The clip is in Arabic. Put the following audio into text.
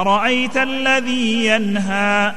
أرأيت الذي ينهى